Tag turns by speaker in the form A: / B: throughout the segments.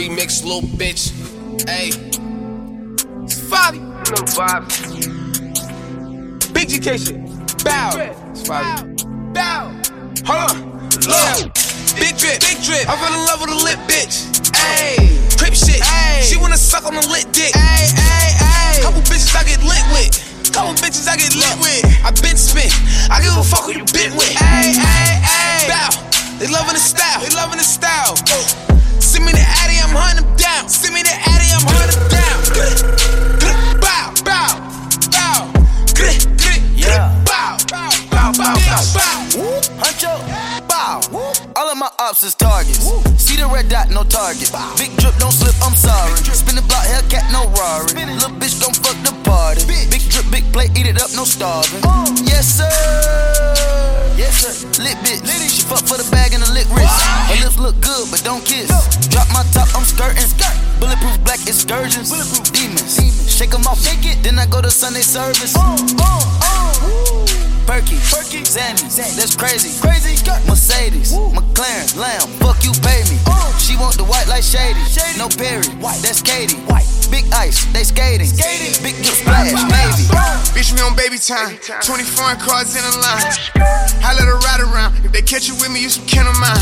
A: remix, little bitch. Hey. It's Fabi.
B: No vibes.
A: Big GK shit. Bow. It's Fabi. Bow. Hold on. Look. Big drip. Big drip. I fell in love with a lit bitch. Ayy. Crip shit. Ayy. She wanna suck on a lit dick. Ayy, ayy, ayy. Couple bitches I get lit with. Couple bitches I get lit with. I been spent. I give a fuck who you been with. Ayy, ayy, ayy. Bow. They loving the style. They loving the style. Send me the Addy, I'm hunting them down. Send me the Addy, I'm hunting them down. Bow, bow, bow. Yeah. bow, bow, bow, bow, bow, bow.
C: Huncho, bow. All of my ops is targets. See the red dot, no target. Big drip, don't slip, I'm sorry. Spin the block, Hellcat, no Rari. Little bitch gon' fuck the party. Big drip, big plate, eat it up, no starving. Uh. Yes, sir. Yes, sir. Lit bitch. She fuck for the bag look good, but don't kiss. Drop my top, I'm skirting. Bulletproof black excursions. Demons. Shake 'em off, shake it. Then I go to Sunday service. Uh, uh, uh. Perky, Perky, Zanny, that's crazy. Crazy, Mercedes, McLaren, Lamb, fuck you. She want the white like shady, no Perry, that's Katie. White. Big ice, they skating, skating. big drip splash, navy.
D: Bitch, me on baby time. 20 foreign cars in a line. I let her ride around. If they catch you with me, you some kin of mine.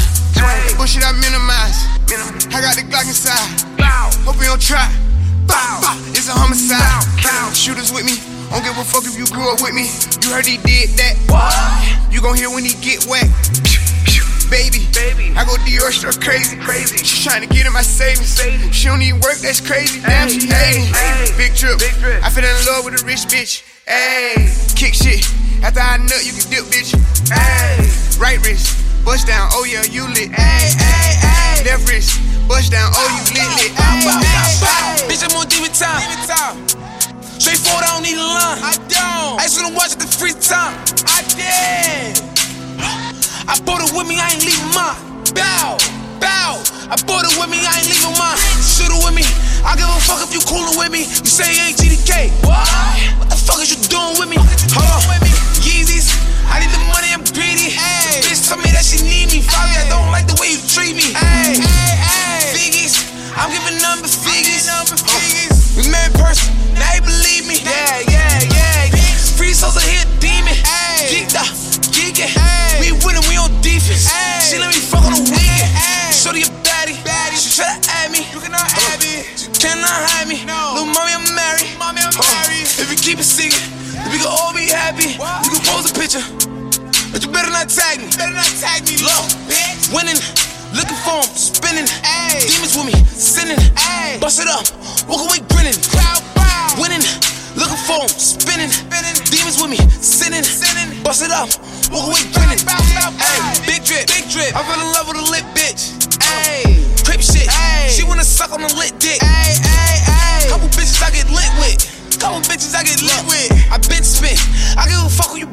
D: Bullshit I minimize. I got the Glock inside. Bow, Hope you don't try. Bow. Bow. It's a homicide. Shooters with me. Don't give a fuck if you grew up with me. You heard he did that.
A: What?
D: You gon' hear when he get wet. I go Dior, she crazy, crazy. She tryna get in my savings. She don't even work, that's crazy. Damn, she Hey, hating. hey, Big drip. Big drip. I fell in love with a rich bitch. Ayy, kick shit. After I nut, you can dip, bitch.
A: Ayy,
D: right wrist, bust down. Oh yeah, you lit. Ayy, ayy,
A: ayy. Left
D: wrist, bust down. Oh you lit, lit. Ayy, ayy, ayy.
A: Bitch, I'm on demon time. Demon time. Straightforward, I don't need a line. I don't. I just wanna watch it the free time. I did. I bought it with me, I ain't leaving mine. Bow, bow. I bought it with me, I ain't leaving mine. Shoot it with me. I give a fuck if you coolin' with me. You say you ain't GDK. What? What the fuck is you doing with me? Hold on. Yeezys. I need the money, I'm greedy. Hey. Bitch told me that she need me. Fabi, I don't like the way you treat me. Hey, hey, hey. Figgies. I'm giving number figures. We met in person. Now he believe me. Yeah, yeah, yeah. Free souls are here, demon. Geeked up, geeking. We winning, we on defense. She let me fuck on the weekend. Shorty a baddie. She try to add me. You cannot add me. You cannot hide me. Little mommy, I'm married. Mommy, I'm married. If we keep it secret, then we can all be happy. You can pose a picture. But you better not tag me. Better not tag me. Look, bitch. Winning, looking for him, spinning. Demons with me, sinning. Bust it up, walk away grinning. Crowd bow. Winning, looking for him, spinning. Demons with me, sinning. Bust it up, walk away grinning. Ay, Ayy. Crip shit. Ayy. She wanna suck on a lit dick. Ayy, ayy, ayy. Couple bitches I get lit with. Couple bitches I get lit with. I been spent. I give a fuck who you